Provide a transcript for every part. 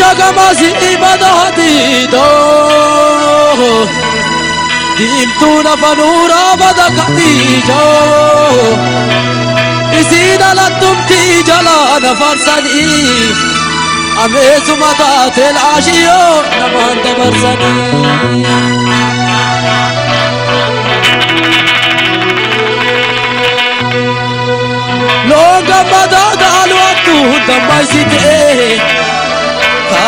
Çaka mazi ibada dido Dim tu na fanura bada katijo Isida la tum ti jala na farsani Ame sumata tel ashiyo na manda farsani Longa madada alwatu dambaisite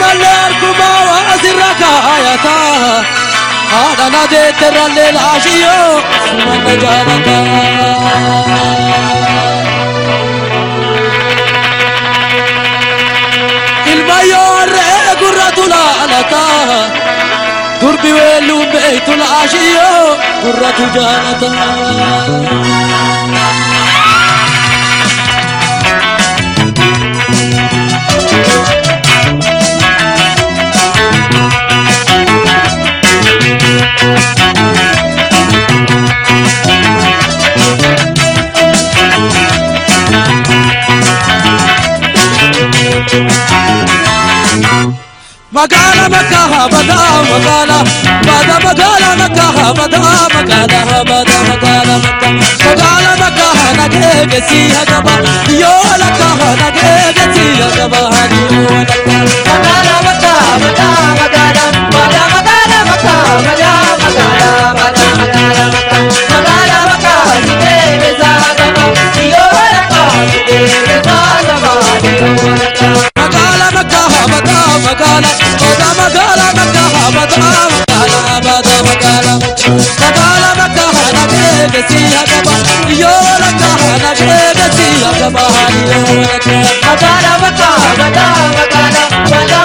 mallarkuma asirra kaayata haadhana deetterrallee laashiyyo sumanna jaalata ilma yoorree gurratu laalata durbi weelluun beeytu laashiyyo gurratu jaalata مقالة مكاها بدا مقالة بدا مقالة مكاها بدا مقالة بدا مقالة مقالة مكاها سيها جبا سيها جبا مقالة مكاها بدا مقالة بدا مقالة مكاها Kabala maka hana bebe siya kaba Yola ka hana bebe siya kaba Yola ka Kabala maka hana bebe siya kaba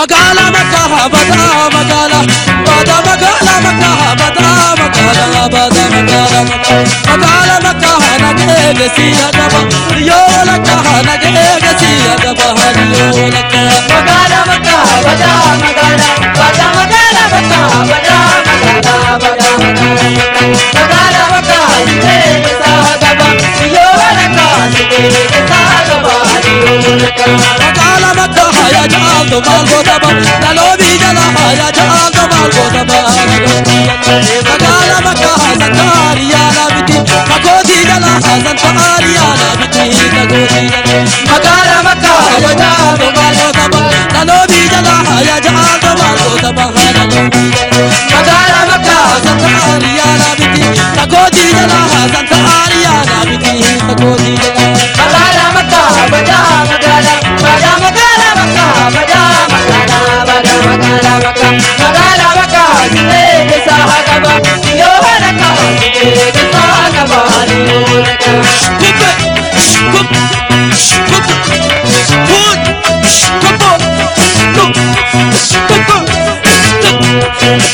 مقالة مكاها بدا مقالة بدا مقالة مكاها بدا مقالة بدا مقالة مقالة مكاها نقلب سيادة Maga مقالة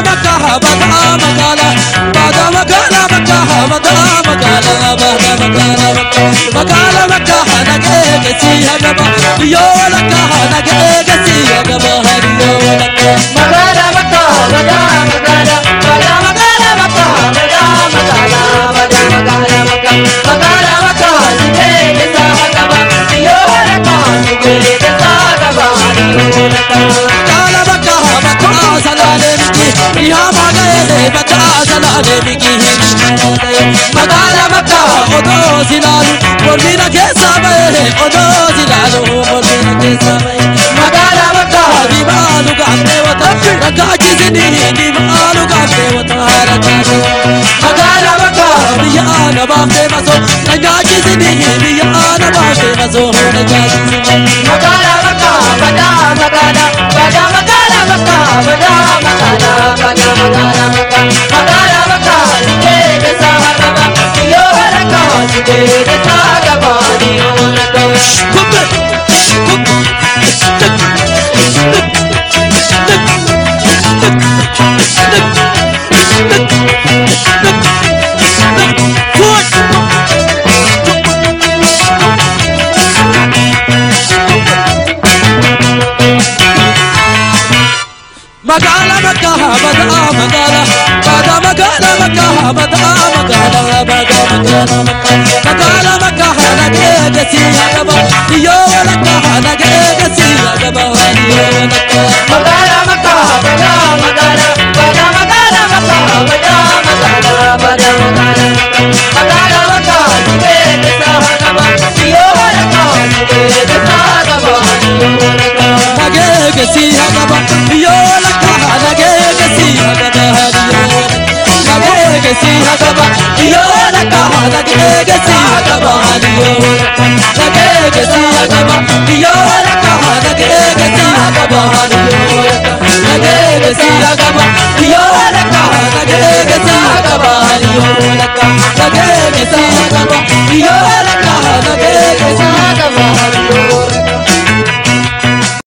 مكاها بقى مقالة بعد مقالة مكاها مقالة مقالة بعد مقالة مقالة مكاها نقيق سيها قبا يولا كاها نقيق سيها قبا هديولا magaala makkaa odoo silaalu mormina keessaa bahe odoo silaalu mormina keessaa bahe magaala makkaa dibaalu gaafte wata rakkaachisinii dibaalu gaafte wata rakkaachis magaala makkaa biyya ana baafte masoo na nyaachisinii biyya ana baafte masoo na nyaachisima مقالة مكاها بدأ مقالة بدأ مقالة مكاها بدأ مقالة بدأ مقالة مقالة مكاها نقية قسية قبا يو لكاها نقية قسية قبا يو لكاها مقالة ነገ ገዛ ገባለሁ ነገ ገዛ